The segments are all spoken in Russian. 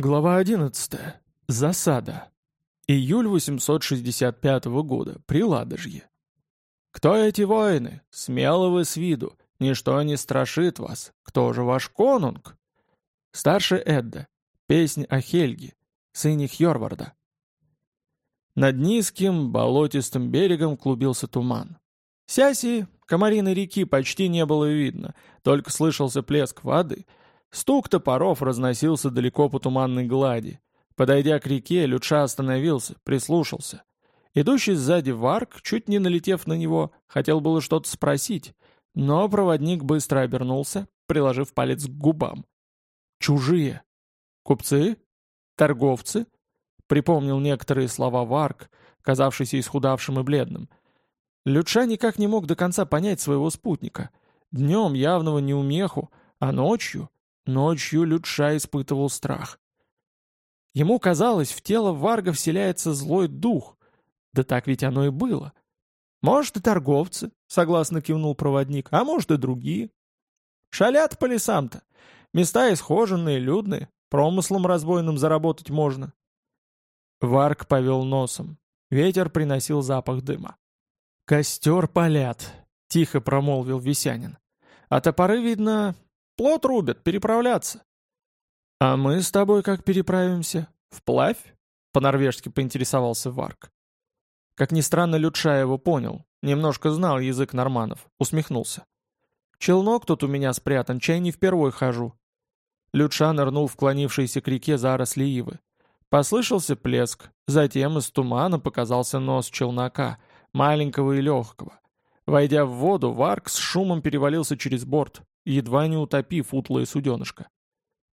Глава 11. Засада. Июль 865 года. Приладожье. «Кто эти воины? Смело вы с виду. Ничто не страшит вас. Кто же ваш конунг?» Старший Эдда. Песнь о Хельге, сыне Хьорварда. Над низким, болотистым берегом клубился туман. Сяси, комариной реки, почти не было видно, только слышался плеск воды — Стук топоров разносился далеко по туманной глади. Подойдя к реке, Люча остановился, прислушался. Идущий сзади Варк, чуть не налетев на него, хотел было что-то спросить, но проводник быстро обернулся, приложив палец к губам. «Чужие! Купцы? Торговцы?» Припомнил некоторые слова Варк, казавшийся исхудавшим и бледным. Люча никак не мог до конца понять своего спутника. Днем явного неумеху, а ночью Ночью Лютша испытывал страх. Ему казалось, в тело Варга вселяется злой дух. Да так ведь оно и было. Может, и торговцы, согласно кивнул проводник, а может, и другие. Шалят по лесам-то. Места исхоженные, людные, промыслом разбойным заработать можно. Варг повел носом. Ветер приносил запах дыма. «Костер палят», — тихо промолвил Весянин. «А топоры, видно, Плот рубят, переправляться. А мы с тобой как переправимся? Вплавь? По-норвежски поинтересовался Варк. Как ни странно, Лютша его понял. Немножко знал язык норманов. Усмехнулся. Челнок тут у меня спрятан, чай не впервой хожу. Лютша нырнул в клонившиеся к реке заросли ивы. Послышался плеск, затем из тумана показался нос челнока, маленького и легкого. Войдя в воду, Варк с шумом перевалился через борт едва не утопив утлое суденышко.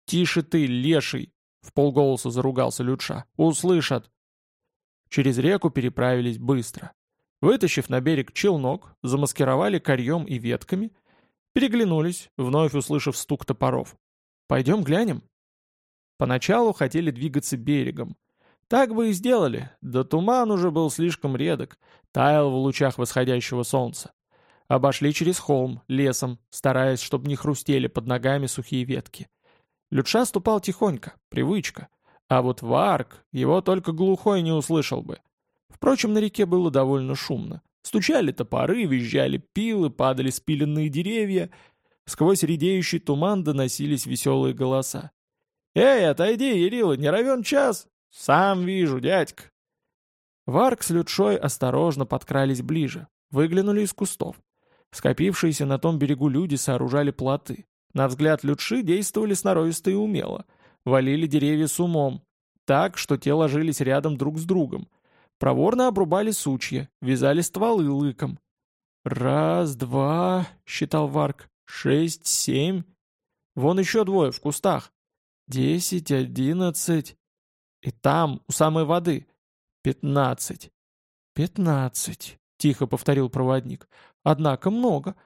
«Тише ты, леший!» — в полголоса заругался Лютша. «Услышат!» Через реку переправились быстро. Вытащив на берег челнок, замаскировали корьем и ветками, переглянулись, вновь услышав стук топоров. «Пойдем глянем?» Поначалу хотели двигаться берегом. Так бы и сделали, да туман уже был слишком редок, таял в лучах восходящего солнца. Обошли через холм, лесом, стараясь, чтобы не хрустели под ногами сухие ветки. Лютша ступал тихонько, привычка. А вот Варк его только глухой не услышал бы. Впрочем, на реке было довольно шумно. Стучали топоры, визжали пилы, падали спиленные деревья. Сквозь редеющий туман доносились веселые голоса. «Эй, отойди, Ярила, не равен час!» «Сам вижу, дядька!» Варк с Лютшой осторожно подкрались ближе, выглянули из кустов. Скопившиеся на том берегу люди сооружали плоты. На взгляд Лютши действовали сноровисто и умело. Валили деревья с умом. Так, что те ложились рядом друг с другом. Проворно обрубали сучья, вязали стволы лыком. «Раз, два», — считал Варк, — «шесть, семь. Вон еще двое в кустах. Десять, одиннадцать. И там, у самой воды, пятнадцать. Пятнадцать», — тихо повторил проводник. Однако много.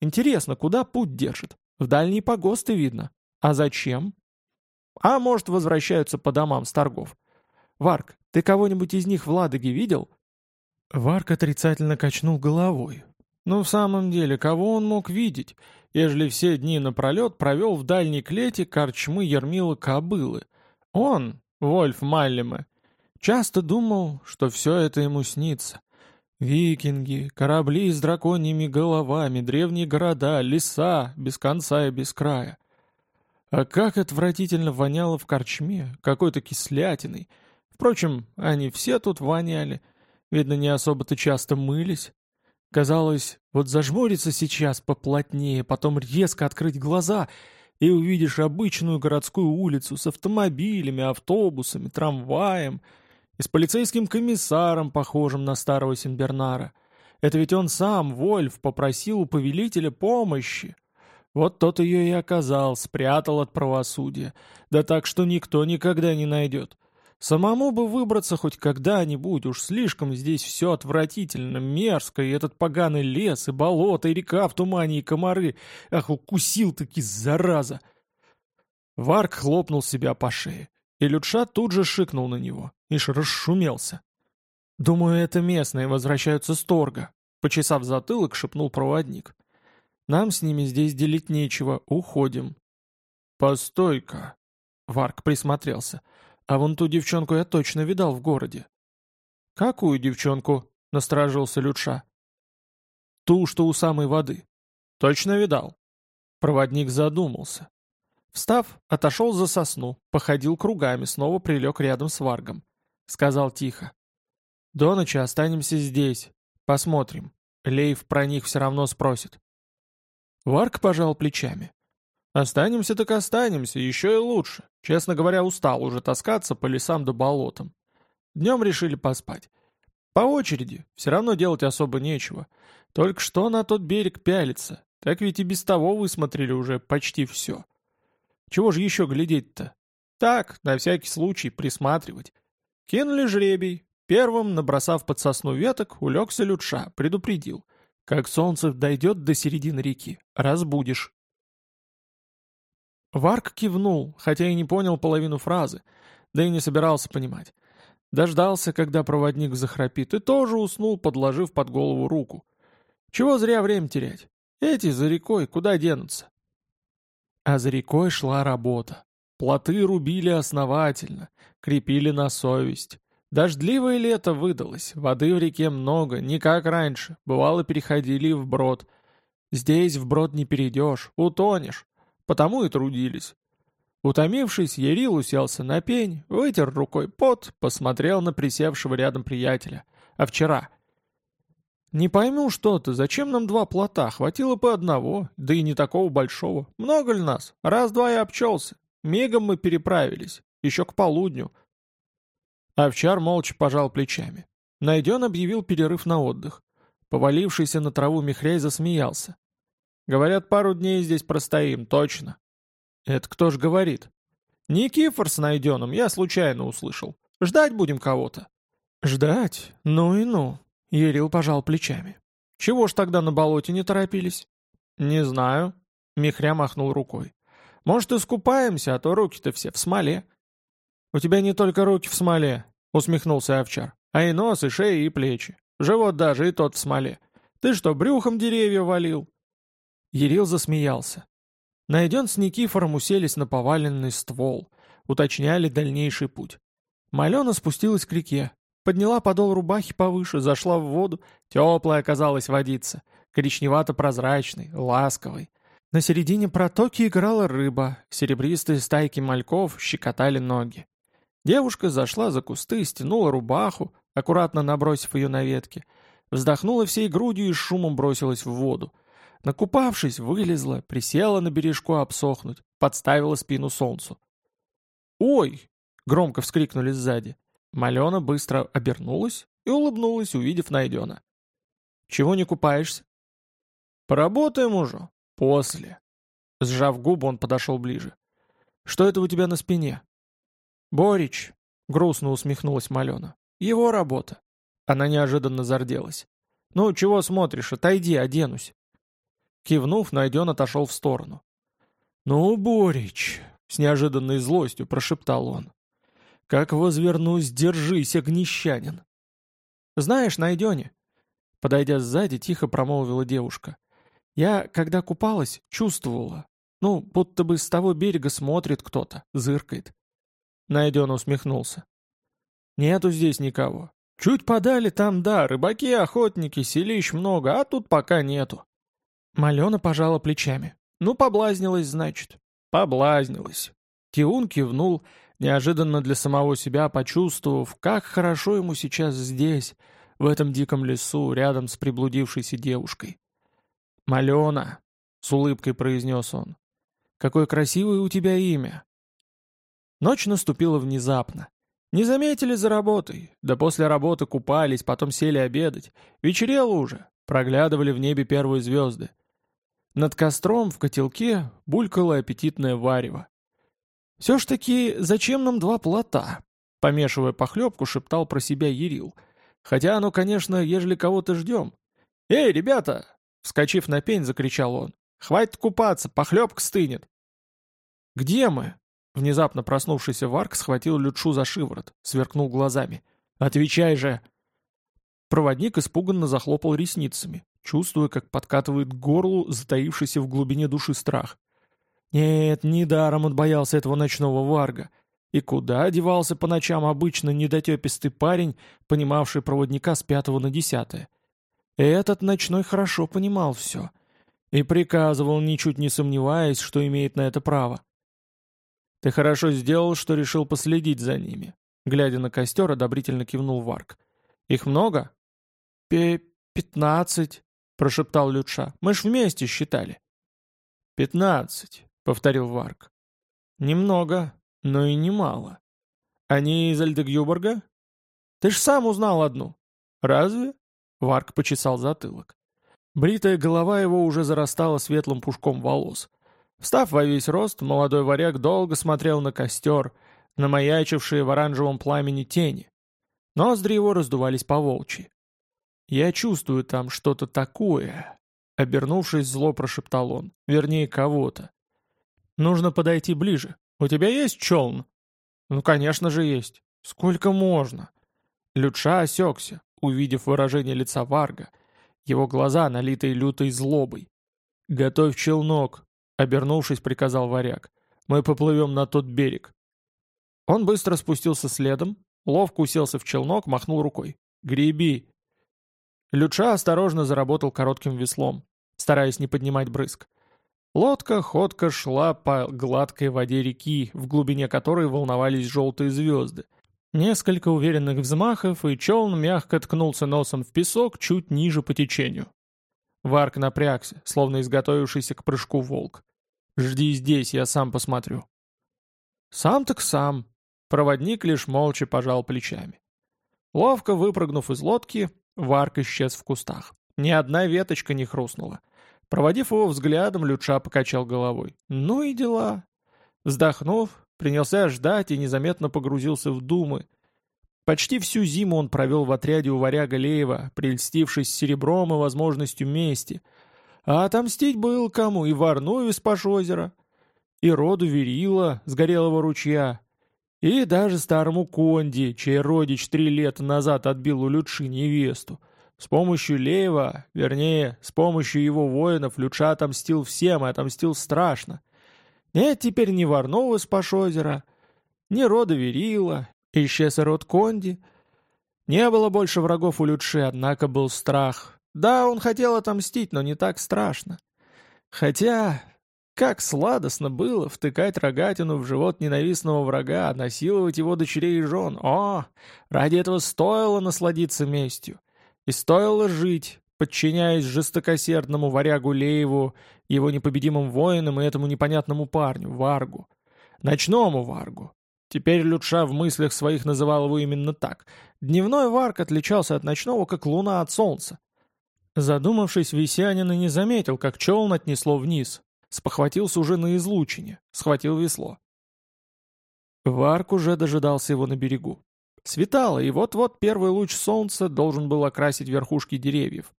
Интересно, куда путь держит? В дальние погосты видно. А зачем? А может, возвращаются по домам с торгов. Варк, ты кого-нибудь из них в Ладоге видел? Варк отрицательно качнул головой. Ну, в самом деле, кого он мог видеть, ежели все дни напролет провел в дальней клете корчмы Ермила Кобылы? Он, Вольф Маллиме, часто думал, что все это ему снится. Викинги, корабли с драконьими головами, древние города, леса, без конца и без края. А как отвратительно воняло в корчме, какой-то кислятиной. Впрочем, они все тут воняли. Видно, не особо-то часто мылись. Казалось, вот зажмуриться сейчас поплотнее, потом резко открыть глаза, и увидишь обычную городскую улицу с автомобилями, автобусами, трамваем — и с полицейским комиссаром, похожим на старого Синбернара. Это ведь он сам, Вольф, попросил у повелителя помощи. Вот тот ее и оказал, спрятал от правосудия. Да так, что никто никогда не найдет. Самому бы выбраться хоть когда-нибудь, уж слишком здесь все отвратительно, мерзко, и этот поганый лес, и болото, и река в тумане, и комары. Ах, укусил-таки, зараза! Варк хлопнул себя по шее. И Лютша тут же шикнул на него. Ишь расшумелся. «Думаю, это местные возвращаются с торга», — почесав затылок, шепнул проводник. «Нам с ними здесь делить нечего, уходим». «Постой-ка», Варк присмотрелся. «А вон ту девчонку я точно видал в городе». «Какую девчонку?» — насторожился Лютша. «Ту, что у самой воды». «Точно видал». Проводник задумался. Встав, отошел за сосну, походил кругами, снова прилег рядом с Варгом. Сказал тихо. «До ночи останемся здесь. Посмотрим. Лейв про них все равно спросит». Варк пожал плечами. Останемся так останемся, еще и лучше. Честно говоря, устал уже таскаться по лесам да болотам. Днем решили поспать. По очереди, все равно делать особо нечего. Только что на тот берег пялиться. Так ведь и без того высмотрели уже почти все. Чего же еще глядеть-то? Так, на всякий случай, присматривать. Кинули жребий. Первым, набросав под сосну веток, улегся Лютша, предупредил. Как солнце дойдет до середины реки, разбудишь. Варк кивнул, хотя и не понял половину фразы, да и не собирался понимать. Дождался, когда проводник захрапит, и тоже уснул, подложив под голову руку. Чего зря время терять? Эти за рекой куда денутся? А за рекой шла работа. Плоты рубили основательно, крепили на совесть. Дождливое лето выдалось, воды в реке много, не как раньше, бывало переходили вброд. Здесь вброд не перейдешь, утонешь. Потому и трудились. Утомившись, Ярил уселся на пень, вытер рукой пот, посмотрел на присевшего рядом приятеля. А вчера? «Не пойму что-то, зачем нам два плота? Хватило бы одного, да и не такого большого. Много ли нас? Раз-два и обчелся. Мигом мы переправились. Еще к полудню». Овчар молча пожал плечами. Найден объявил перерыв на отдых. Повалившийся на траву Михрей засмеялся. Говорят, пару дней здесь простоим, точно. Это кто ж говорит? Никифор с найденным, я случайно услышал. Ждать будем кого-то. Ждать? Ну и ну. Ерил пожал плечами. Чего ж тогда на болоте не торопились? Не знаю. Михря махнул рукой. Может, искупаемся, а то руки-то все в смоле. У тебя не только руки в смоле, усмехнулся овчар, а и нос, и шея, и плечи. Живот даже и тот в смоле. Ты что, брюхом деревья валил? Ерил засмеялся. Найден с Никифором уселись на поваленный ствол, уточняли дальнейший путь. Малена спустилась к реке, подняла подол рубахи повыше, зашла в воду, теплая оказалась водица, коричневато-прозрачной, ласковой. На середине протоки играла рыба, серебристые стайки мальков щекотали ноги. Девушка зашла за кусты, стянула рубаху, аккуратно набросив ее на ветки, вздохнула всей грудью и шумом бросилась в воду — Накупавшись, вылезла, присела на бережку обсохнуть, подставила спину солнцу. «Ой!» — громко вскрикнули сзади. Малена быстро обернулась и улыбнулась, увидев найдена. «Чего не купаешься?» «Поработаем уже. После». Сжав губы, он подошел ближе. «Что это у тебя на спине?» «Борич», — грустно усмехнулась Малена. «Его работа». Она неожиданно зарделась. «Ну, чего смотришь? Отойди, оденусь». Кивнув, Найден отошел в сторону. «Ну, Борич!» — с неожиданной злостью прошептал он. «Как возвернусь, держись, огнищанин!» «Знаешь, Найдене!» Подойдя сзади, тихо промолвила девушка. «Я, когда купалась, чувствовала. Ну, будто бы с того берега смотрит кто-то, зыркает». Найден усмехнулся. «Нету здесь никого. Чуть подали там, да, рыбаки, охотники, селищ много, а тут пока нету. Малена пожала плечами. «Ну, поблазнилась, значит». «Поблазнилась». Тиун кивнул, неожиданно для самого себя почувствовав, как хорошо ему сейчас здесь, в этом диком лесу, рядом с приблудившейся девушкой. «Малена», — с улыбкой произнес он, — «какое красивое у тебя имя». Ночь наступила внезапно. Не заметили за работой, да после работы купались, потом сели обедать. Вечерело уже, проглядывали в небе первые звезды. Над костром в котелке булькало аппетитное варево. «Все ж таки, зачем нам два плота?» Помешивая похлебку, шептал про себя Ерил. «Хотя оно, конечно, ежели кого-то ждем». «Эй, ребята!» Вскочив на пень, закричал он. «Хватит купаться, похлебка стынет!» «Где мы?» Внезапно проснувшийся Варк схватил Лютшу за шиворот, сверкнул глазами. «Отвечай же!» Проводник испуганно захлопал ресницами чувствуя, как подкатывает к горлу затаившийся в глубине души страх. Нет, недаром он боялся этого ночного варга. И куда одевался по ночам обычно недотепистый парень, понимавший проводника с пятого на десятое? Этот ночной хорошо понимал все. И приказывал, ничуть не сомневаясь, что имеет на это право. «Ты хорошо сделал, что решил последить за ними», глядя на костер, одобрительно кивнул Варк. «Их много?» «Пе... пятнадцать», — прошептал Лютша. «Мы ж вместе считали». «Пятнадцать», — повторил Варк. «Немного, но и немало. Они из Альдегюборга? Ты ж сам узнал одну». «Разве?» — Варк почесал затылок. Бритая голова его уже зарастала светлым пушком волос. Встав во весь рост, молодой варяг долго смотрел на костер, на маячившие в оранжевом пламени тени. Ноздри его раздувались по волчьи. «Я чувствую там что-то такое», — обернувшись, зло прошептал он. «Вернее, кого-то. Нужно подойти ближе. У тебя есть челн?» «Ну, конечно же, есть. Сколько можно?» Лютша осекся, увидев выражение лица Варга, его глаза, налитые лютой злобой. «Готовь челнок», — обернувшись, приказал варяг. «Мы поплывем на тот берег». Он быстро спустился следом, ловко уселся в челнок, махнул рукой. «Греби!» Люча осторожно заработал коротким веслом, стараясь не поднимать брызг. Лодка ходко шла по гладкой воде реки, в глубине которой волновались желтые звезды. Несколько уверенных взмахов, и челн мягко ткнулся носом в песок чуть ниже по течению. Варк напрягся, словно изготовившийся к прыжку волк. «Жди здесь, я сам посмотрю». «Сам так сам», — проводник лишь молча пожал плечами. Ловко выпрыгнув из лодки, Варк исчез в кустах. Ни одна веточка не хрустнула. Проводив его взглядом, Люча покачал головой. «Ну и дела». Вздохнув, принялся ждать и незаметно погрузился в думы. Почти всю зиму он провел в отряде у варяга Леева, прельстившись серебром и возможностью мести. А отомстить был кому и Варную из Пашозера, и роду Верила с Горелого ручья, и даже старому Конди, чей родич три лета назад отбил у Лютши невесту. С помощью Леева, вернее, с помощью его воинов Люча отомстил всем и отомстил страшно. Нет теперь ни Варнова с Пашозера, ни рода Верила, исчез и род Конди. Не было больше врагов у Лючи, однако был страх. Да, он хотел отомстить, но не так страшно. Хотя, как сладостно было втыкать рогатину в живот ненавистного врага, насиловать его дочерей и жен. О, ради этого стоило насладиться местью. И стоило жить, подчиняясь жестокосердному варягу Лееву, его непобедимым воинам и этому непонятному парню, Варгу. Ночному Варгу. Теперь Лютша в мыслях своих называл его именно так. Дневной Варг отличался от ночного, как луна от солнца. Задумавшись, Висянин и не заметил, как челн отнесло вниз, Спохватился уже на излучине, схватил весло. Варк уже дожидался его на берегу. Светало, и вот-вот первый луч солнца должен был окрасить верхушки деревьев.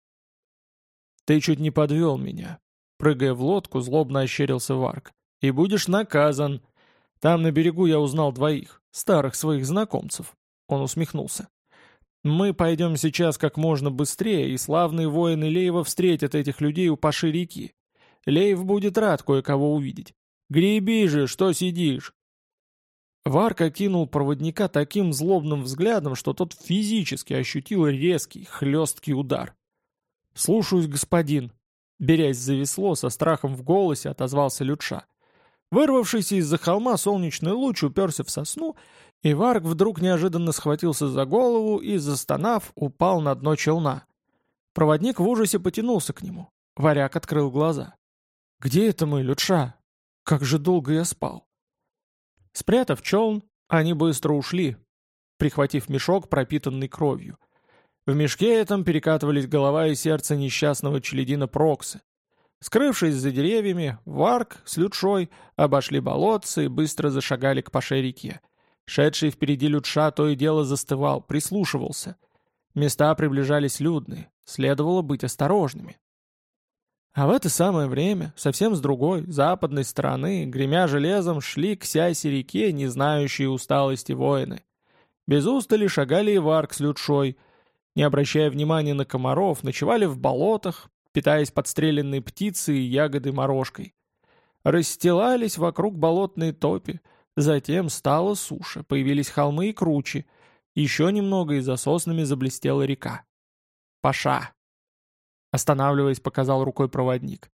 «Ты чуть не подвел меня», — прыгая в лодку, злобно ощерился Варк. «И будешь наказан. Там на берегу я узнал двоих, старых своих знакомцев». Он усмехнулся. «Мы пойдем сейчас как можно быстрее, и славные воины Леева встретят этих людей у паши реки. Лейв будет рад кое-кого увидеть. Греби же, что сидишь!» Варка кинул проводника таким злобным взглядом, что тот физически ощутил резкий, хлесткий удар. «Слушаюсь, господин!» Берясь за весло, со страхом в голосе отозвался Лютша. Вырвавшийся из-за холма солнечный луч уперся в сосну, и Варк вдруг неожиданно схватился за голову и, застонав, упал на дно челна. Проводник в ужасе потянулся к нему. Варяк открыл глаза. «Где это мы, Лютша? Как же долго я спал!» Спрятав челн, они быстро ушли, прихватив мешок, пропитанный кровью. В мешке этом перекатывались голова и сердце несчастного челядина Проксы. Скрывшись за деревьями, Варк с Лютшой обошли болотцы и быстро зашагали к паше реке. Шедший впереди Лютша то и дело застывал, прислушивался. Места приближались людные, следовало быть осторожными. А в это самое время, совсем с другой, западной стороны, гремя железом, шли к сясе реке, не знающие усталости воины. Без устали шагали и варк с лютшой. Не обращая внимания на комаров, ночевали в болотах, питаясь подстреленной птицей и ягодой морожкой. Расстилались вокруг болотные топи, затем стала суша, появились холмы и кручи, еще немного и за соснами заблестела река. «Паша!» Останавливаясь, показал рукой проводник.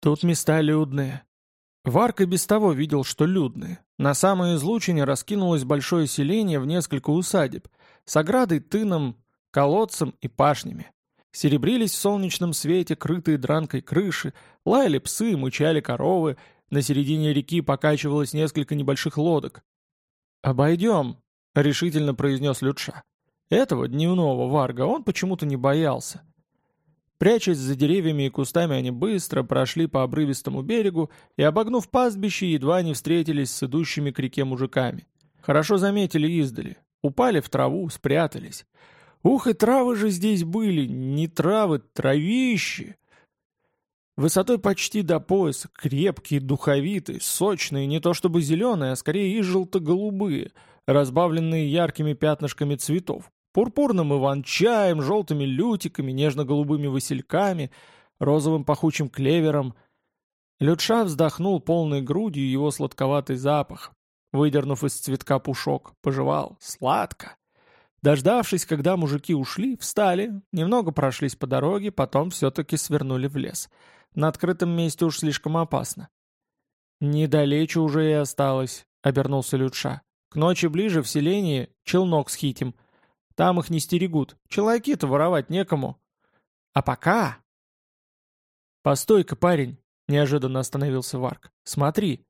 «Тут места людные». Варк и без того видел, что людные. На самой излучине раскинулось большое селение в несколько усадеб, с оградой, тыном, колодцем и пашнями. Серебрились в солнечном свете крытые дранкой крыши, лаяли псы, мычали коровы, на середине реки покачивалось несколько небольших лодок. «Обойдем», — решительно произнес Лютша. Этого дневного варга он почему-то не боялся. Прячась за деревьями и кустами, они быстро прошли по обрывистому берегу и, обогнув пастбище, едва не встретились с идущими к реке мужиками. Хорошо заметили издали. Упали в траву, спрятались. Ух, и травы же здесь были, не травы, травищи. Высотой почти до пояса, крепкие, духовитые, сочные, не то чтобы зеленые, а скорее и желто-голубые, разбавленные яркими пятнышками цветов. Пурпурным иван-чаем, желтыми лютиками, нежно-голубыми васильками, розовым пахучим клевером. Лютша вздохнул полной грудью его сладковатый запах, выдернув из цветка пушок, пожевал. Сладко. Дождавшись, когда мужики ушли, встали, немного прошлись по дороге, потом все-таки свернули в лес. На открытом месте уж слишком опасно. «Недалече уже и осталось», — обернулся Лютша. «К ночи ближе в селении челнок схитим. Там их не стерегут. Человеки-то воровать некому. А пока...» «Постой-ка, парень!» — неожиданно остановился Варк. «Смотри!»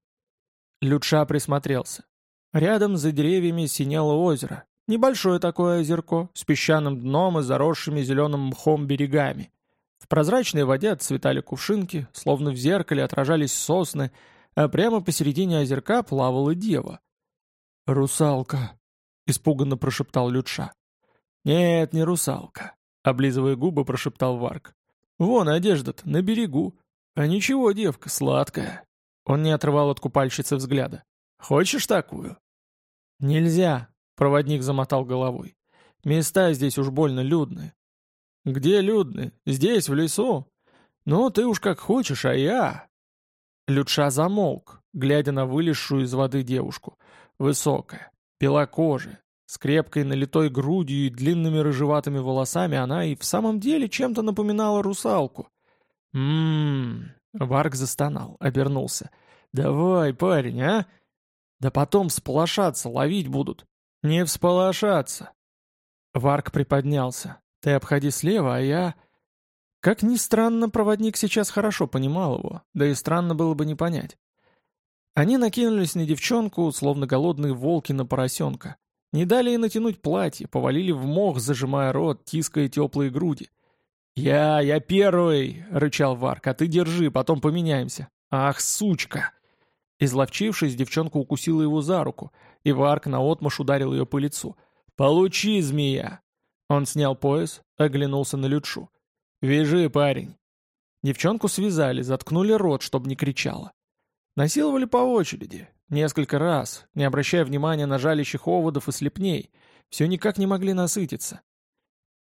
Лютша присмотрелся. Рядом за деревьями синело озеро, Небольшое такое озерко, с песчаным дном и заросшими зеленым мхом берегами. В прозрачной воде отцветали кувшинки, словно в зеркале отражались сосны, а прямо посередине озерка плавала дева. «Русалка!» — испуганно прошептал Лютша. «Нет, не русалка», — облизывая губы, прошептал Варк. «Вон одежда-то, на берегу. А ничего, девка, сладкая». Он не отрывал от купальщицы взгляда. «Хочешь такую?» «Нельзя», Проводник замотал головой. «Места здесь уж больно людные». «Где людные? Здесь, в лесу?» «Ну, ты уж как хочешь, а я...» Лютша замолк, глядя на вылезшую из воды девушку. Высокая, белокожая, с крепкой налитой грудью и длинными рыжеватыми волосами она и в самом деле чем-то напоминала русалку. «М-м-м...» Варк застонал, обернулся. «Давай, парень, а? Да потом сполошаться, ловить будут». «Не всполошаться!» Варк приподнялся. «Ты обходи слева, а я...» Как ни странно, проводник сейчас хорошо понимал его, да и странно было бы не понять. Они накинулись на девчонку, словно голодные волки на поросенка. Не дали ей натянуть платье, повалили в мох, зажимая рот, тиская теплые груди. «Я, я первый!» — рычал Варк, «а ты держи, потом поменяемся». «Ах, сучка!» Изловчившись, девчонка укусила его за руку, и Варк наотмашь ударил ее по лицу. «Получи, змея!» Он снял пояс, оглянулся на Лютшу. «Вяжи, парень!» Девчонку связали, заткнули рот, чтобы не кричала. Насиловали по очереди, несколько раз, не обращая внимания на жалящих оводов и слепней. Все никак не могли насытиться.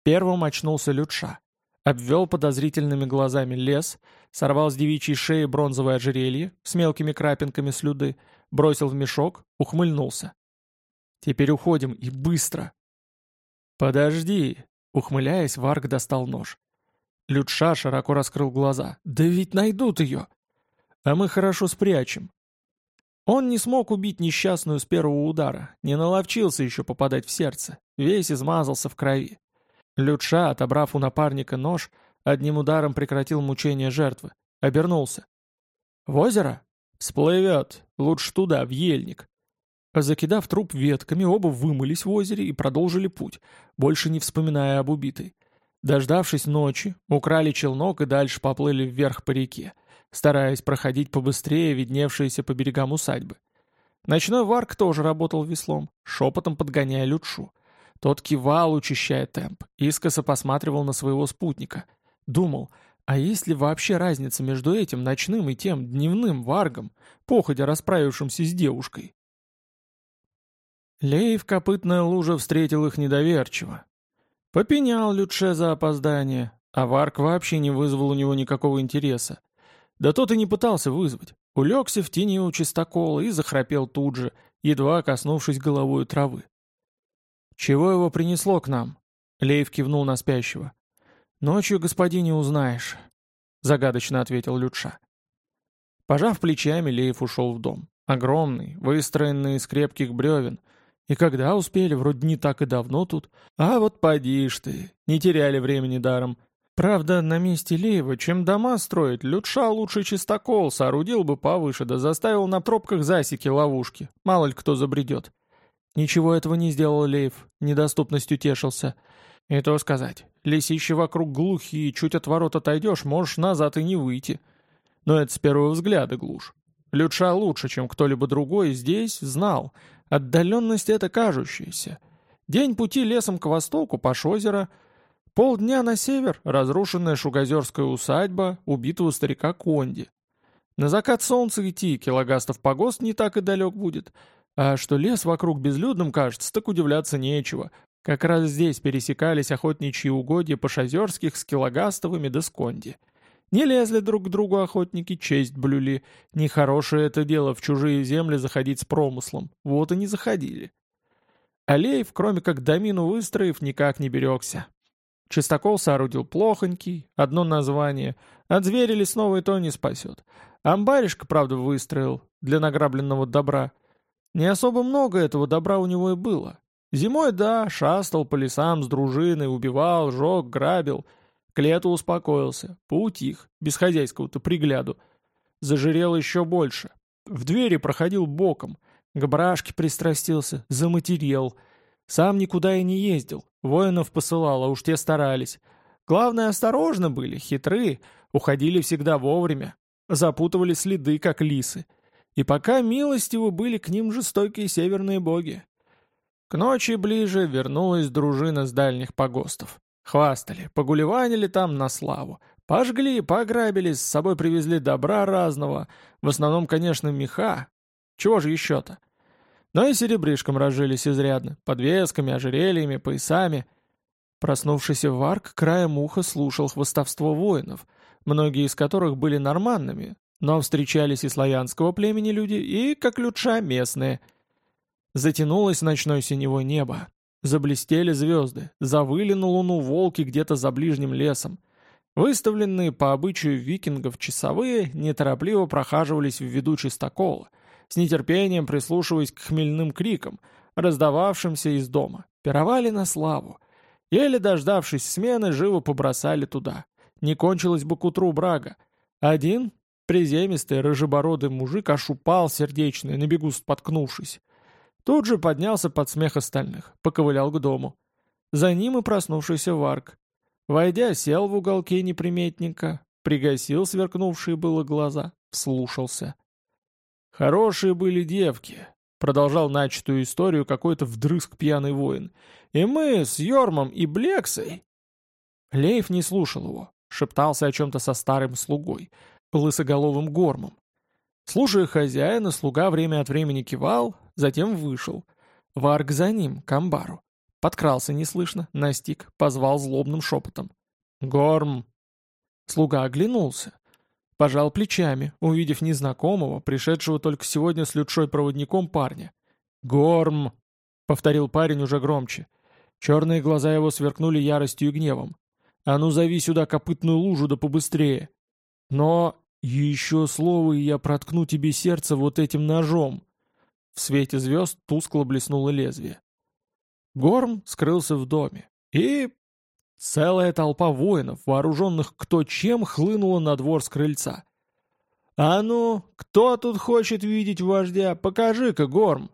Первым очнулся Лютша. Обвел подозрительными глазами лес, сорвал с девичьей шеи бронзовое ожерелье с мелкими крапинками слюды, бросил в мешок, ухмыльнулся. «Теперь уходим, и быстро!» «Подожди!» — ухмыляясь, Варг достал нож. Лютша широко раскрыл глаза. «Да ведь найдут ее!» «А мы хорошо спрячем!» Он не смог убить несчастную с первого удара, не наловчился еще попадать в сердце, весь измазался в крови. Лютша, отобрав у напарника нож, одним ударом прекратил мучение жертвы. Обернулся. «В озеро? Всплывет. Лучше туда, в ельник». Закидав труп ветками, оба вымылись в озере и продолжили путь, больше не вспоминая об убитой. Дождавшись ночи, украли челнок и дальше поплыли вверх по реке, стараясь проходить побыстрее видневшиеся по берегам усадьбы. Ночной варк тоже работал веслом, шепотом подгоняя Лютшу. Тот кивал, учащая темп, искоса посматривал на своего спутника. Думал, а есть ли вообще разница между этим ночным и тем дневным варгом, походя расправившимся с девушкой? Лей в копытная лужа встретил их недоверчиво. Попенял Лютше за опоздание, а Варк вообще не вызвал у него никакого интереса. Да тот и не пытался вызвать. Улегся в тени у чистокола и захрапел тут же, едва коснувшись головой травы. «Чего его принесло к нам?» Лейв кивнул на спящего. «Ночью, господине, узнаешь», — загадочно ответил Лютша. Пожав плечами, Лейв ушел в дом. Огромный, выстроенный из крепких бревен. И когда успели, вроде не так и давно тут. А вот поди ж ты, не теряли времени даром. Правда, на месте Леева, чем дома строить, Лютша лучше чистокол соорудил бы повыше, да заставил на пробках засеки ловушки. Мало ли кто забредет. Ничего этого не сделал Леев, недоступностью тешился. И то сказать, лесища вокруг глухие, чуть от ворот отойдешь, можешь назад и не выйти. Но это с первого взгляда глушь. Лютша лучше, чем кто-либо другой, здесь знал. Отдаленность это кажущаяся. День пути лесом к востоку, паш озера. Полдня на север — разрушенная шугозерская усадьба убитого старика Конди. На закат солнца идти, килогастов погост не так и далек будет. А что лес вокруг безлюдным кажется, так удивляться нечего. Как раз здесь пересекались охотничьи угодья пошазерских с килогастовыми да сконди. Не лезли друг к другу охотники, честь блюли. Нехорошее это дело в чужие земли заходить с промыслом. Вот и не заходили. Алеев, кроме как домину выстроив, никак не берегся. Чистокол соорудил плохонький, одно название. От зверя лесного и то не спасет. Амбаришка, правда, выстроил для награбленного добра. Не особо много этого добра у него и было. Зимой, да, шастал по лесам с дружиной, убивал, жег, грабил. К лету успокоился, поутих, без хозяйского-то пригляду. Зажирел еще больше. В двери проходил боком, к брашке пристрастился, заматерел. Сам никуда и не ездил, воинов посылал, а уж те старались. Главное, осторожно были, хитры, уходили всегда вовремя, запутывали следы, как лисы. И пока милостивы были к ним жестокие северные боги. К ночи ближе вернулась дружина с дальних погостов. Хвастали, погулеванили там на славу. Пожгли, пограбили, с собой привезли добра разного. В основном, конечно, меха. Чего же еще-то? Но и серебришком разжились изрядно. Подвесками, ожерельями, поясами. Проснувшийся Варк краем уха слушал хвостовство воинов, многие из которых были норманными, но встречались и славянского племени люди, и, как люча, местные – Затянулось ночной синевой небо. Заблестели звезды, завыли на луну волки где-то за ближним лесом. Выставленные по обычаю викингов часовые неторопливо прохаживались в виду чистокола, с нетерпением прислушиваясь к хмельным крикам, раздававшимся из дома. Пировали на славу. Еле дождавшись смены, живо побросали туда. Не кончилось бы к утру брага. Один, приземистый, рыжебородый мужик ошупал сердечный, на бегу споткнувшись. Тут же поднялся под смех остальных, поковылял к дому. За ним и проснувшийся Варк. Войдя, сел в уголке неприметника, пригасил сверкнувшие было глаза, вслушался. «Хорошие были девки», — продолжал начатую историю какой-то вдрызг пьяный воин. «И мы с Йормом и Блексой...» Лейф не слушал его, шептался о чем-то со старым слугой, лысоголовым гормом. Слушая хозяина, слуга время от времени кивал, затем вышел. Варг за ним, к амбару. Подкрался неслышно, настиг, позвал злобным шепотом. «Горм!» Слуга оглянулся. Пожал плечами, увидев незнакомого, пришедшего только сегодня с лютшой-проводником парня. «Горм!» — повторил парень уже громче. Черные глаза его сверкнули яростью и гневом. «А ну зови сюда копытную лужу да побыстрее!» «Но «Еще слово, и я проткну тебе сердце вот этим ножом!» В свете звезд тускло блеснуло лезвие. Горм скрылся в доме, и целая толпа воинов, вооруженных кто чем, хлынула на двор с крыльца. «А ну, кто тут хочет видеть вождя? Покажи-ка, Горм!»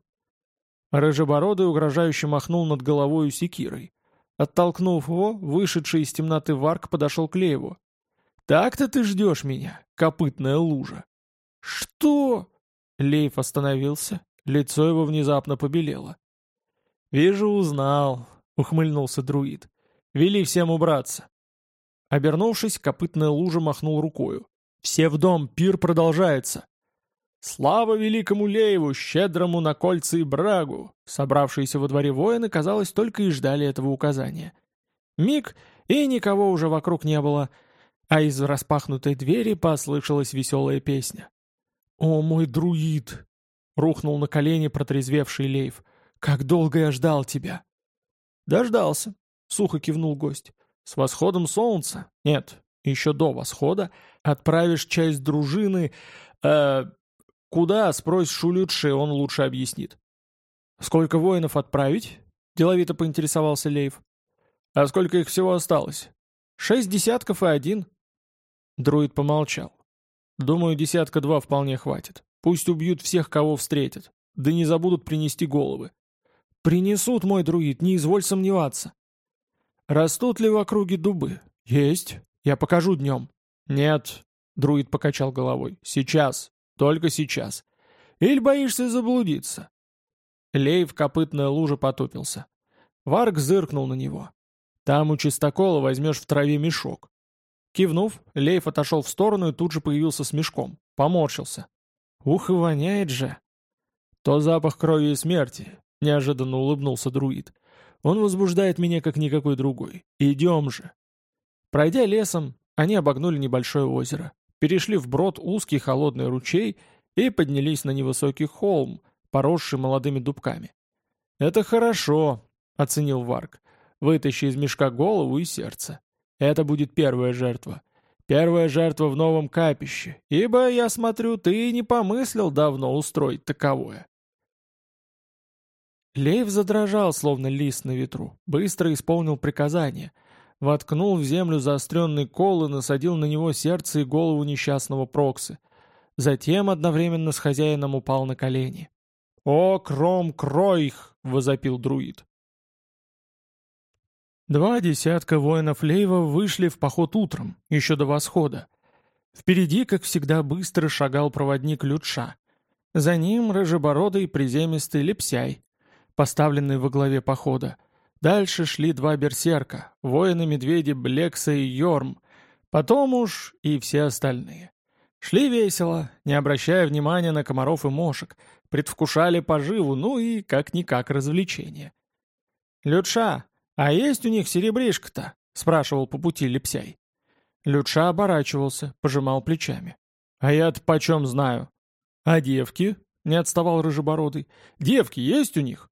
Рыжебородый угрожающе махнул над головой секирой. Оттолкнув его, вышедший из темноты Варк подошел к Лееву. «Так-то ты ждешь меня, копытная лужа!» «Что?» Лейф остановился, лицо его внезапно побелело. «Вижу, узнал», — ухмыльнулся друид. «Вели всем убраться». Обернувшись, копытная лужа махнул рукою. «Все в дом, пир продолжается!» «Слава великому Лееву, щедрому на кольца и брагу!» Собравшиеся во дворе воины, казалось, только и ждали этого указания. Миг, и никого уже вокруг не было — а из распахнутой двери послышалась веселая песня. «О, мой друид!» — рухнул на колени протрезвевший Лейв. «Как долго я ждал тебя!» «Дождался», — сухо кивнул гость. «С восходом солнца? Нет, еще до восхода. Отправишь часть дружины... Э, куда, спрось Шулютше, он лучше объяснит». «Сколько воинов отправить?» — деловито поинтересовался Лейв. «А сколько их всего осталось?» «Шесть десятков и один». Друид помолчал. «Думаю, десятка-два вполне хватит. Пусть убьют всех, кого встретят. Да не забудут принести головы. «Принесут, мой друид, не изволь сомневаться». «Растут ли в округе дубы?» «Есть. Я покажу днем». «Нет», — друид покачал головой. «Сейчас. Только сейчас. Или боишься заблудиться?» Лейв копытная лужа потупился. Варк зыркнул на него. «Там у чистокола возьмешь в траве мешок». Кивнув, Лейв отошел в сторону и тут же появился с мешком. Поморщился. «Ух и воняет же!» «То запах крови и смерти. Неожиданно улыбнулся друид. «Он возбуждает меня, как никакой другой. Идем же!» Пройдя лесом, они обогнули небольшое озеро, перешли вброд узкий холодный ручей и поднялись на невысокий холм, поросший молодыми дубками. «Это хорошо», — оценил Варк. «Вытащи из мешка голову и сердце. Это будет первая жертва. Первая жертва в новом капище, ибо, я смотрю, ты не помыслил давно устроить таковое». Лейв задрожал, словно лист на ветру, быстро исполнил приказание, воткнул в землю заостренный кол и насадил на него сердце и голову несчастного Проксы. Затем одновременно с хозяином упал на колени. «О, кром, крой их!» — возопил друид. Два десятка воинов Лейва вышли в поход утром, еще до восхода. Впереди, как всегда, быстро шагал проводник Лютша. За ним рыжебородый приземистый Лепсяй, поставленный во главе похода. Дальше шли два берсерка, воины-медведи Блекса и Йорм, потом уж и все остальные. Шли весело, не обращая внимания на комаров и мошек, предвкушали поживу, ну и как-никак развлечение. «Лютша, а есть у них серебришка-то?» — спрашивал по пути Лепсяй. Лютша оборачивался, пожимал плечами. «А я-то почем знаю?» «А девки?» — не отставал Рыжебородый. «Девки есть у них?»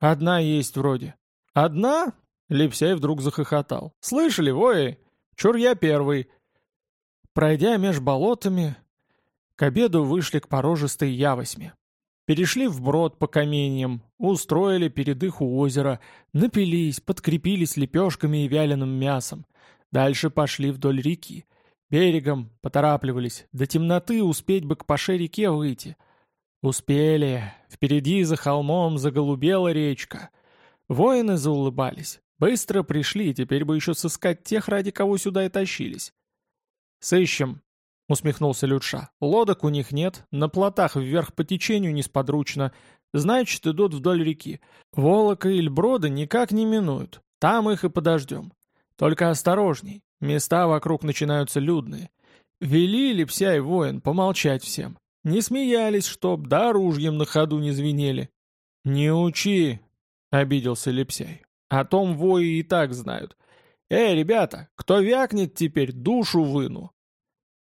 «Одна есть вроде». «Одна?» — Лепсей вдруг захохотал. «Слышали, вои? Чур я первый». Пройдя меж болотами, к обеду вышли к порожистой явосьме. Перешли вброд по каменьям, устроили передых у озера, напились, подкрепились лепешками и вяленым мясом. Дальше пошли вдоль реки. Берегом поторапливались, до темноты успеть бы к паше реке выйти — Успели. Впереди за холмом заголубела речка. Воины заулыбались. Быстро пришли, теперь бы еще сыскать тех, ради кого сюда и тащились. «Сыщем», — усмехнулся Лютша. «Лодок у них нет, на плотах вверх по течению несподручно. Значит, идут вдоль реки. Волока и Льброда никак не минуют. Там их и подождем. Только осторожней, места вокруг начинаются людные. Вели Лепся и воин помолчать всем. Не смеялись, чтоб, да оружием на ходу не звенели. «Не учи!» — обиделся Лепсяй. «О том вои и так знают. Эй, ребята, кто вякнет теперь, душу выну!»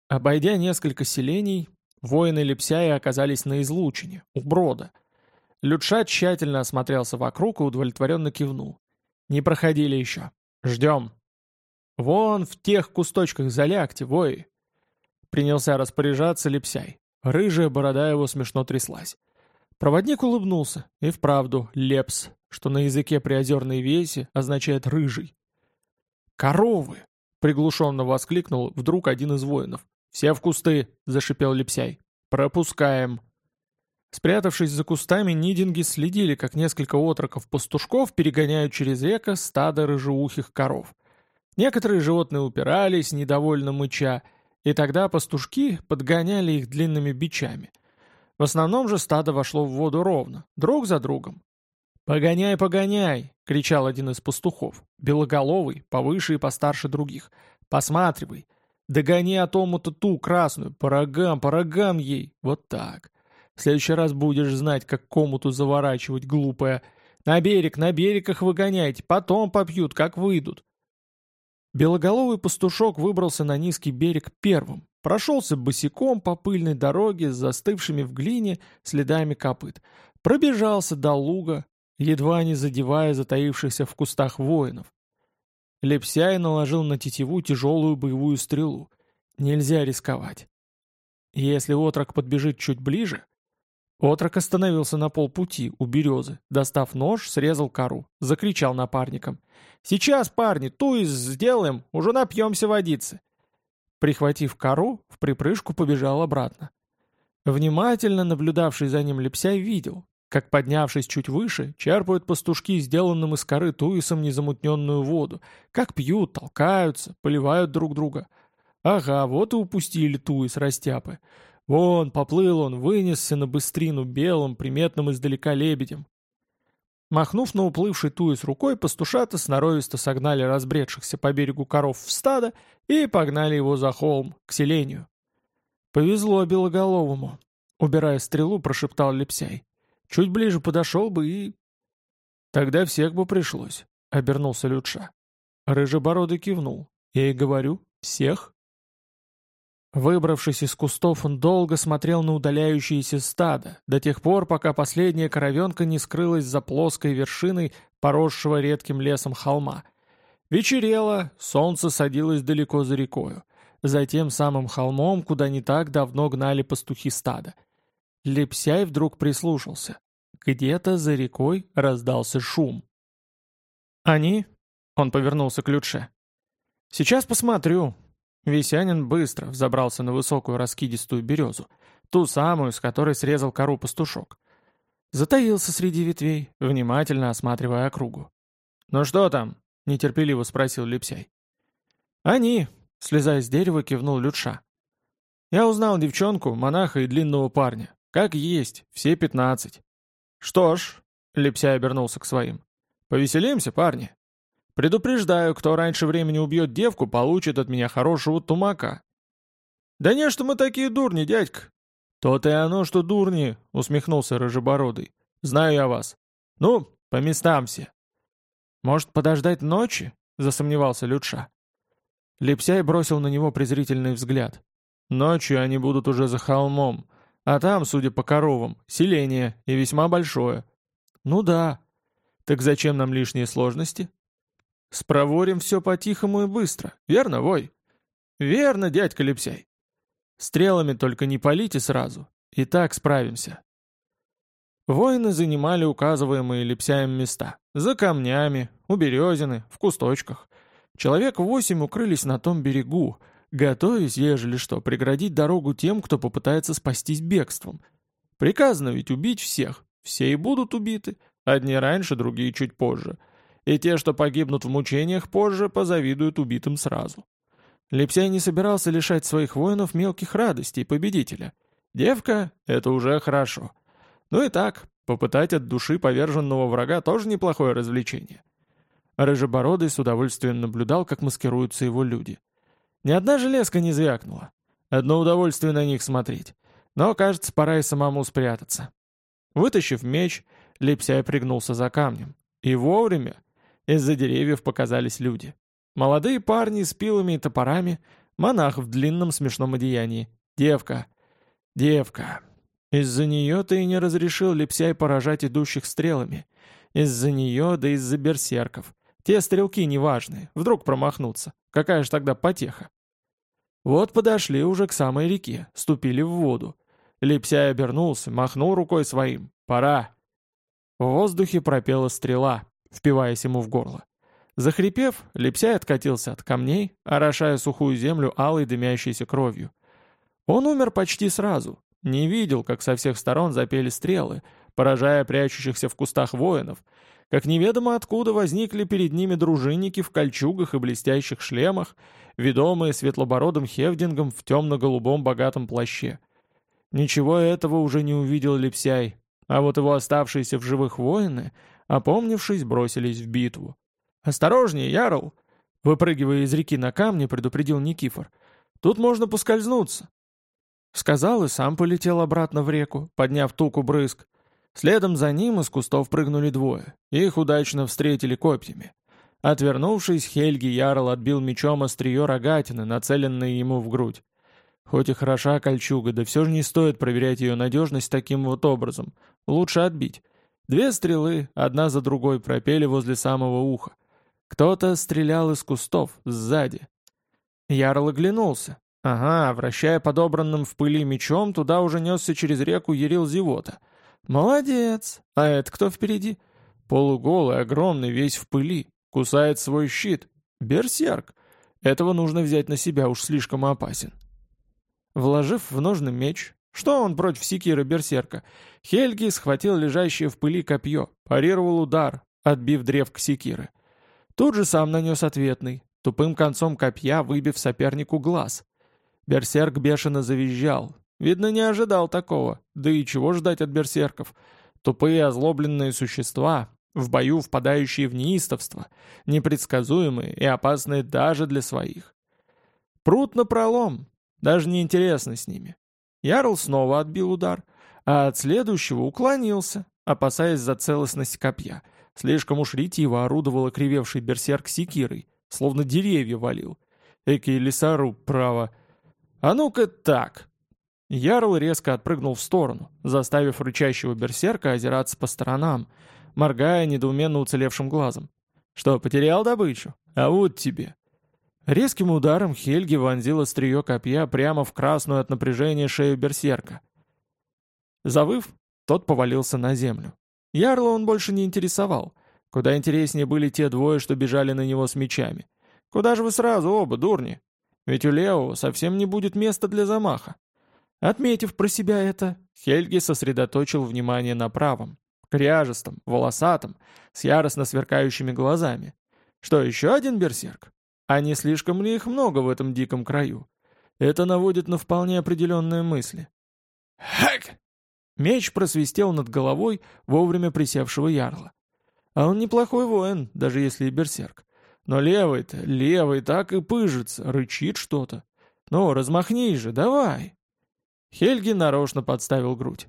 Обойдя несколько селений, воины Лепсяя оказались на излучине, у брода. Лютша тщательно осмотрелся вокруг и удовлетворенно кивнул. «Не проходили еще. Ждем». «Вон в тех кусточках залягте, вои!» Принялся распоряжаться Лепсяй. Рыжая борода его смешно тряслась. Проводник улыбнулся. И вправду, лепс, что на языке приозерной веси означает «рыжий». «Коровы!» — приглушенно воскликнул вдруг один из воинов. «Все в кусты!» — зашипел Лепсяй. «Пропускаем!» Спрятавшись за кустами, нидинги следили, как несколько отроков-пастушков перегоняют через реку стадо рыжеухих коров. Некоторые животные упирались, недовольно мыча, и тогда пастушки подгоняли их длинными бичами. В основном же стадо вошло в воду ровно, друг за другом. «Погоняй, погоняй!» — кричал один из пастухов, белоголовый, повыше и постарше других. «Посматривай! Догони атому-то ту красную, по рогам, по рогам ей! Вот так! В следующий раз будешь знать, как комуту заворачивать, глупая! На берег, на берег их выгоняйте, потом попьют, как выйдут!» Белоголовый пастушок выбрался на низкий берег первым, прошелся босиком по пыльной дороге с застывшими в глине следами копыт, пробежался до луга, едва не задевая затаившихся в кустах воинов. Лепсяй наложил на тетиву тяжелую боевую стрелу. Нельзя рисковать. Если отрок подбежит чуть ближе... Отрок остановился на полпути у березы, достав нож, срезал кору, закричал напарникам. «Сейчас, парни, туис сделаем, уже напьемся водицы!» Прихватив кору, в припрыжку побежал обратно. Внимательно наблюдавший за ним Лепсяй видел, как, поднявшись чуть выше, черпают пастушки сделанным из коры туисом незамутненную воду, как пьют, толкаются, поливают друг друга. Ага, вот и упустили туис растяпы. Вон, поплыл он, вынесся на быстрину белым, приметным издалека лебедем. Махнув на уплывший туис рукой, пастушата сноровисто согнали разбредшихся по берегу коров в стадо и погнали его за холм, к селению. «Повезло Белоголовому», — убирая стрелу, прошептал Лепсяй. «Чуть ближе подошел бы и...» «Тогда всех бы пришлось», — обернулся Лютша. Рыжебородый кивнул. «Я и говорю, всех». Выбравшись из кустов, он долго смотрел на удаляющиеся стадо, до тех пор, пока последняя коровенка не скрылась за плоской вершиной поросшего редким лесом холма. Вечерело, солнце садилось далеко за рекою, за тем самым холмом, куда не так давно гнали пастухи стада. Лепсяй вдруг прислушался. Где-то за рекой раздался шум. «Они?» — он повернулся к Лютше. «Сейчас посмотрю», Весянин быстро взобрался на высокую раскидистую березу, ту самую, с которой срезал кору пастушок. Затаился среди ветвей, внимательно осматривая округу. «Ну что там?» — нетерпеливо спросил Лепсяй. «Они!» — слезая с дерева, кивнул Лютша. «Я узнал девчонку, монаха и длинного парня. Как есть, все пятнадцать». «Что ж», — Лепсяй обернулся к своим, — «повеселимся, парни». Предупреждаю, кто раньше времени убьет девку, получит от меня хорошего тумака». «Да не, что мы такие дурни, дядька!» «То-то и оно, что дурни!» — усмехнулся Рыжебородый. «Знаю я вас. Ну, по местам все». «Может, подождать ночи?» — засомневался Лютша. Лепсяй бросил на него презрительный взгляд. «Ночью они будут уже за холмом, а там, судя по коровам, селение, и весьма большое». «Ну да. Так зачем нам лишние сложности?» Спроворим все по-тихому и быстро, верно, Вой? Верно, дядька Лепсяй. Стрелами только не полите сразу, и так справимся. Воины занимали указываемые Лепсяем места. За камнями, у березины, в кусточках. Человек восемь укрылись на том берегу, готовясь, ежели что, преградить дорогу тем, кто попытается спастись бегством. Приказано ведь убить всех. Все и будут убиты. Одни раньше, другие чуть позже — и те, что погибнут в мучениях, позже позавидуют убитым сразу. Лепсяй не собирался лишать своих воинов мелких радостей победителя. Девка — это уже хорошо. Ну и так, попытать от души поверженного врага тоже неплохое развлечение. Рыжебородый с удовольствием наблюдал, как маскируются его люди. Ни одна железка не звякнула. Одно удовольствие на них смотреть. Но, кажется, пора и самому спрятаться. Вытащив меч, Лепсяй пригнулся за камнем. И вовремя, из-за деревьев показались люди. Молодые парни с пилами и топорами, монах в длинном смешном одеянии. Девка. Девка. Из-за нее ты и не разрешил Лепсяй поражать идущих стрелами. Из-за нее, да из-за берсерков. Те стрелки неважные, вдруг промахнутся. Какая ж тогда потеха? Вот подошли уже к самой реке, ступили в воду. Лепсяй обернулся, махнул рукой своим. «Пора!» В воздухе пропела стрела, впиваясь ему в горло. Захрипев, Лепсяй откатился от камней, орошая сухую землю алой дымящейся кровью. Он умер почти сразу, не видел, как со всех сторон запели стрелы, поражая прячущихся в кустах воинов, как неведомо откуда возникли перед ними дружинники в кольчугах и блестящих шлемах, ведомые светлобородым хевдингом в темно-голубом богатом плаще. Ничего этого уже не увидел Лепсяй, а вот его оставшиеся в живых воины — Опомнившись, бросились в битву. «Осторожнее, Ярл!» Выпрыгивая из реки на камни, предупредил Никифор. «Тут можно поскользнуться!» Сказал и сам полетел обратно в реку, подняв туку брызг. Следом за ним из кустов прыгнули двое. Их удачно встретили копьями. Отвернувшись, Хельги Ярл отбил мечом острие рогатины, нацеленное ему в грудь. Хоть и хороша кольчуга, да все же не стоит проверять ее надежность таким вот образом. Лучше отбить. Две стрелы, одна за другой, пропели возле самого уха. Кто-то стрелял из кустов, сзади. Ярл оглянулся. Ага, вращая подобранным в пыли мечом, туда уже несся через реку Ярил Зевота. Молодец! А это кто впереди? Полуголый, огромный, весь в пыли. Кусает свой щит. Берсерк. Этого нужно взять на себя, уж слишком опасен. Вложив в ножны меч, что он против секиры берсерка, Хельги схватил лежащее в пыли копье, парировал удар, отбив древко секиры. Тут же сам нанес ответный, тупым концом копья выбив сопернику глаз. Берсерк бешено завизжал. Видно, не ожидал такого. Да и чего ждать от берсерков? Тупые озлобленные существа, в бою впадающие в неистовство, непредсказуемые и опасные даже для своих. Прут на пролом, даже не интересно с ними. Ярл снова отбил удар, а от следующего уклонился, опасаясь за целостность копья. Слишком уж ретиво орудовал окривевший берсерк секирой, словно деревья валил. Экий лесоруб, право. «А ну-ка так!» Ярл резко отпрыгнул в сторону, заставив рычащего берсерка озираться по сторонам, моргая недоуменно уцелевшим глазом. «Что, потерял добычу? А вот тебе!» Резким ударом Хельги вонзил острие копья прямо в красную от напряжения шею берсерка. Завыв, тот повалился на землю. Ярла он больше не интересовал. Куда интереснее были те двое, что бежали на него с мечами. Куда же вы сразу оба, дурни? Ведь у Лео совсем не будет места для замаха. Отметив про себя это, Хельги сосредоточил внимание на правом, кряжестом, волосатом, с яростно сверкающими глазами. Что, еще один берсерк? А не слишком ли их много в этом диком краю? Это наводит на вполне определенные мысли. «Хэк!» Меч просвистел над головой вовремя присевшего ярла. А он неплохой воин, даже если и берсерк. Но левый-то, левый так и пыжится, рычит что-то. Ну, размахнись же, давай. Хельги нарочно подставил грудь.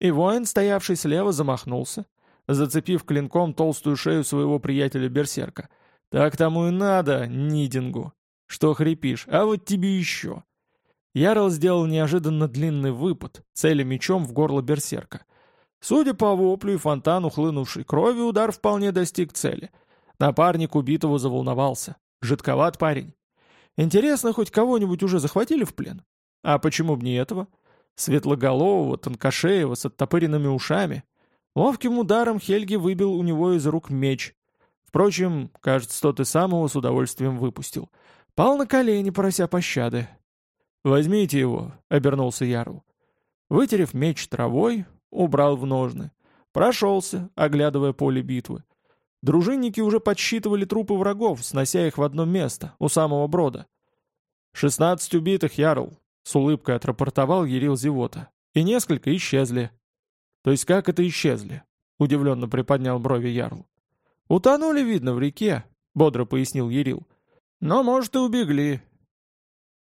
И воин, стоявший слева, замахнулся, зацепив клинком толстую шею своего приятеля-берсерка. Так тому и надо, Нидингу. Что хрипишь, а вот тебе еще. Ярл сделал неожиданно длинный выпад, целя мечом в горло берсерка. Судя по воплю и фонтану хлынувшей крови, удар вполне достиг цели — Напарник убитого заволновался. Жидковат парень. Интересно, хоть кого-нибудь уже захватили в плен? А почему бы не этого? Светлоголового, тонкошеего, с оттопыренными ушами. Ловким ударом Хельги выбил у него из рук меч. Впрочем, кажется, тот и сам его с удовольствием выпустил. Пал на колени, прося пощады. «Возьмите его», — обернулся Ярл. Вытерев меч травой, убрал в ножны. Прошелся, оглядывая поле битвы. Дружинники уже подсчитывали трупы врагов, снося их в одно место, у самого брода. «Шестнадцать убитых, Ярл», — с улыбкой отрапортовал Ерил Зевота. «И несколько исчезли». «То есть как это исчезли?» — удивленно приподнял брови Ярл. «Утонули, видно, в реке», — бодро пояснил Ерил. «Но, может, и убегли».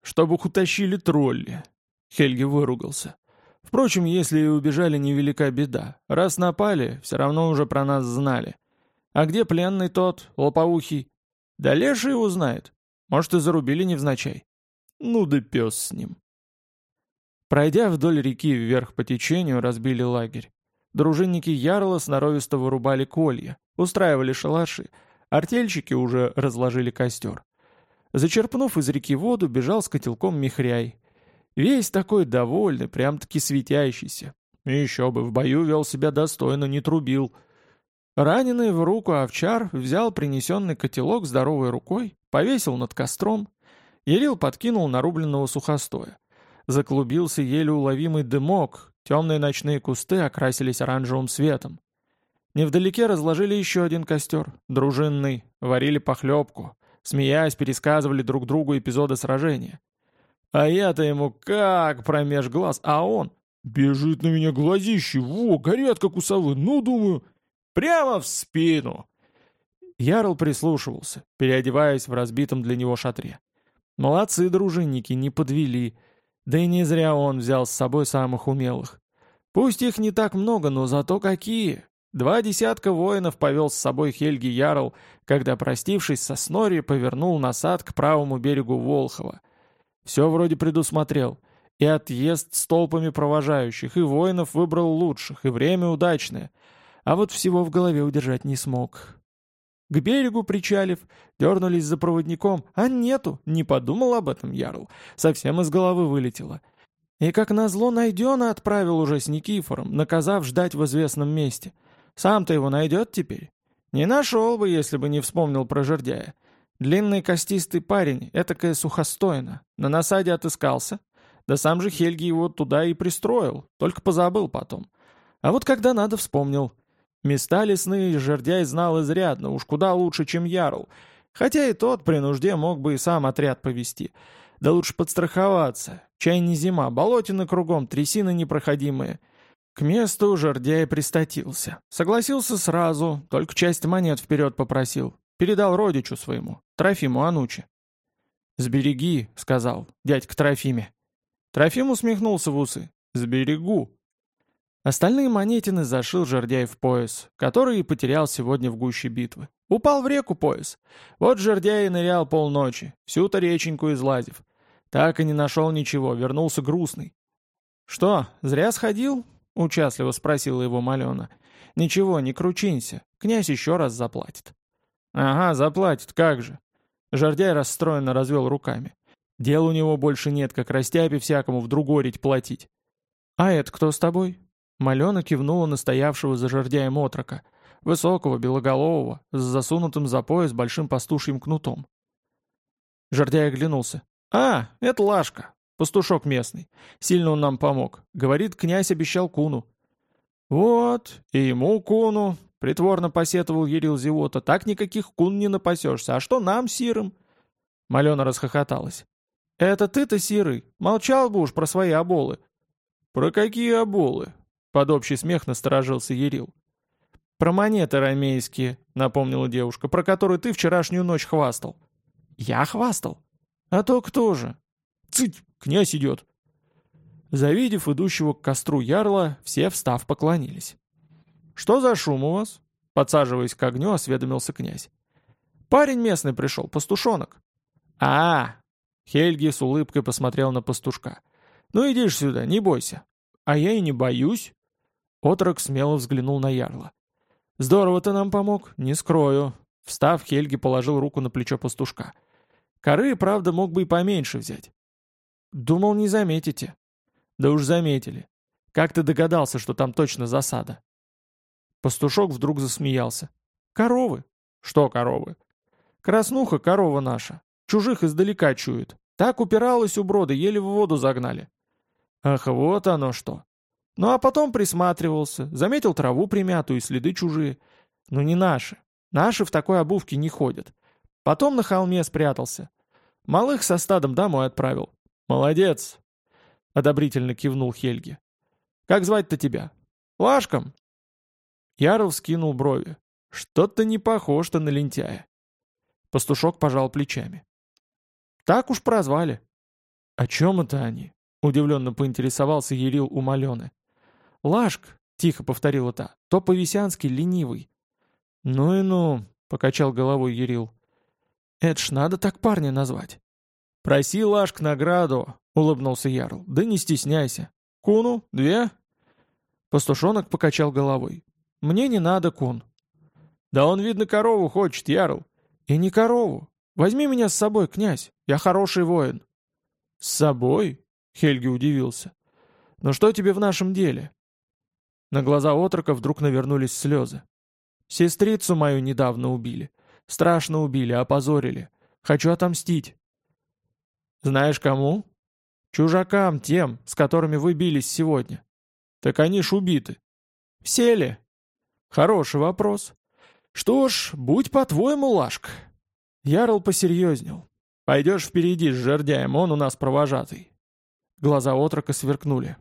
«Чтобы их утащили тролли», — Хельги выругался. «Впрочем, если и убежали, невелика беда. Раз напали, все равно уже про нас знали. А где пленный тот, лопоухий? Да леший его знает. Может, и зарубили невзначай. Ну да пес с ним. Пройдя вдоль реки вверх по течению, разбили лагерь. Дружинники Ярла сноровисто вырубали колья, устраивали шалаши, артельщики уже разложили костер. Зачерпнув из реки воду, бежал с котелком Михряй. Весь такой довольный, прям-таки светящийся. еще бы, в бою вел себя достойно, не трубил — Раненый в руку овчар взял принесенный котелок здоровой рукой, повесил над костром. Ерил подкинул нарубленного сухостоя. Заклубился еле уловимый дымок, темные ночные кусты окрасились оранжевым светом. Невдалеке разложили еще один костер, дружинный, варили похлебку, смеясь, пересказывали друг другу эпизоды сражения. А я-то ему как промеж глаз, а он... Бежит на меня глазище, во, горят как у совы, ну, думаю, Прямо в спину!» Ярл прислушивался, переодеваясь в разбитом для него шатре. Молодцы дружинники, не подвели. Да и не зря он взял с собой самых умелых. Пусть их не так много, но зато какие. Два десятка воинов повел с собой Хельги Ярл, когда, простившись со Снори, повернул насад к правому берегу Волхова. Все вроде предусмотрел. И отъезд с толпами провожающих, и воинов выбрал лучших, и время удачное. А вот всего в голове удержать не смог. К берегу причалив, дернулись за проводником, а нету, не подумал об этом Ярл. Совсем из головы вылетело. И как назло найдено отправил уже с Никифором, наказав ждать в известном месте — сам-то его найдет теперь? Не нашел бы, если бы не вспомнил про жердяя. Длинный костистый парень, этакая сухостойно. На насаде отыскался. Да сам же Хельги его туда и пристроил, только позабыл потом. А вот когда надо, вспомнил. Места лесные жердяй знал изрядно, уж куда лучше, чем Ярл. Хотя и тот при нужде мог бы и сам отряд повести. Да лучше подстраховаться. Чай не зима, болотины кругом, трясины непроходимые — к месту жердяй пристатился. Согласился сразу, только часть монет вперед попросил. Передал родичу своему, Трофиму Анучи. «Сбереги», — сказал дядька Трофиме. Трофим усмехнулся в усы. «Сберегу». Остальные монетины зашил жердяй в пояс, который и потерял сегодня в гуще битвы. Упал в реку пояс. Вот жердяй и нырял полночи, всю-то реченьку излазив. Так и не нашел ничего, вернулся грустный. «Что, зря сходил?» — участливо спросила его Малена. «Ничего, не кручинься, князь еще раз заплатит». «Ага, заплатит, как же». Жардяй расстроенно развел руками. «Дел у него больше нет, как растяпе всякому в другорить платить». «А это кто с тобой?» Малена кивнула на стоявшего за жердяем отрока, высокого, белоголового, с засунутым за пояс большим пастушьим кнутом. Жердяй оглянулся. «А, это Лашка, Пастушок местный. Сильно он нам помог. Говорит, князь обещал куну. Вот, и ему куну, притворно посетовал Ерил Зевота. Так никаких кун не напасешься. А что нам, сирым? Малена расхохоталась. Это ты-то, сирый, молчал бы уж про свои оболы. Про какие оболы? Под общий смех насторожился Ерил. «Про монеты ромейские», — напомнила девушка, «про которые ты вчерашнюю ночь хвастал». «Я хвастал?» «А то кто же?» «Цыть! Князь идет!» Завидев идущего к костру ярла, все, встав, поклонились. «Что за шум у вас?» Подсаживаясь к огню, осведомился князь. «Парень местный пришел, пастушонок». «А, -а, -а Хельги с улыбкой посмотрел на пастушка. «Ну иди ж сюда, не бойся». «А я и не боюсь». Отрок смело взглянул на ярла. «Здорово ты нам помог, не скрою». Встав, Хельги положил руку на плечо пастушка. «Коры, правда, мог бы и поменьше взять. Думал, не заметите. Да уж заметили. Как ты догадался, что там точно засада? Пастушок вдруг засмеялся. Коровы. Что коровы? Краснуха корова наша. Чужих издалека чует. Так упиралась у брода, еле в воду загнали. Ах, вот оно что. Ну а потом присматривался, заметил траву примятую и следы чужие. Ну не наши. Наши в такой обувке не ходят. Потом на холме спрятался. Малых со стадом домой отправил. «Молодец!» — одобрительно кивнул Хельги. «Как звать-то тебя? Лашком?» Ярл скинул брови. «Что-то не похож ты на лентяя». Пастушок пожал плечами. «Так уж прозвали». «О чем это они?» — удивленно поинтересовался Ерил у Малены. «Лашк», — тихо повторила та, — «то по-висянски ленивый». «Ну и ну», — покачал головой Ерил. «Это ж надо так парня назвать». «Проси, Лашк, награду!» — улыбнулся Ярл. «Да не стесняйся. Куну? Две?» Пастушонок покачал головой. «Мне не надо, кун». «Да он, видно, корову хочет, Ярл». «И не корову. Возьми меня с собой, князь. Я хороший воин». «С собой?» — Хельги удивился. «Но что тебе в нашем деле?» На глаза отрока вдруг навернулись слезы. «Сестрицу мою недавно убили. Страшно убили, опозорили. Хочу отомстить. Знаешь кому? Чужакам тем, с которыми вы бились сегодня. Так они ж убиты. Все ли? Хороший вопрос. Что ж, будь по-твоему, Лашк. Ярл посерьезнел. Пойдешь впереди с жердяем, он у нас провожатый. Глаза отрока сверкнули.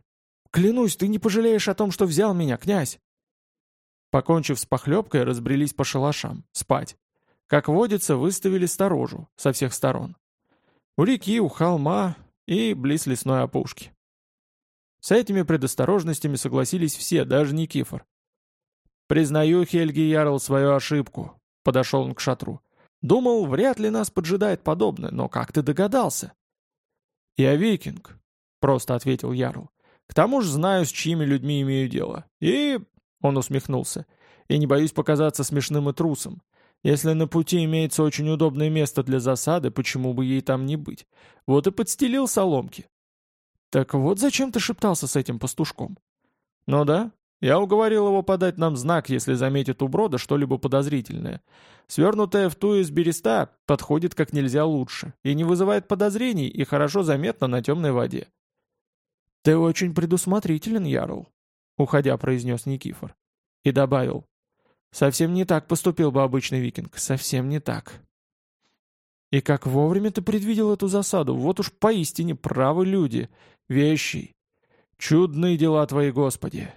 «Клянусь, ты не пожалеешь о том, что взял меня, князь!» Покончив с похлебкой, разбрелись по шалашам, спать. Как водится, выставили сторожу со всех сторон. У реки, у холма и близ лесной опушки. С этими предосторожностями согласились все, даже Никифор. «Признаю, Хельги Ярл, свою ошибку», — подошел он к шатру. «Думал, вряд ли нас поджидает подобное, но как ты догадался?» «Я викинг», — просто ответил Ярл. «К тому же знаю, с чьими людьми имею дело. И...» — он усмехнулся. «И не боюсь показаться смешным и трусом. Если на пути имеется очень удобное место для засады, почему бы ей там не быть? Вот и подстелил соломки». «Так вот зачем ты шептался с этим пастушком?» «Ну да, я уговорил его подать нам знак, если заметит у брода что-либо подозрительное. Свернутая в ту из береста подходит как нельзя лучше и не вызывает подозрений и хорошо заметно на темной воде. «Ты очень предусмотрителен, Ярл», — уходя произнес Никифор. И добавил. «Совсем не так поступил бы обычный викинг, совсем не так». «И как вовремя ты предвидел эту засаду, вот уж поистине правы люди, вещи. Чудные дела твои, Господи!»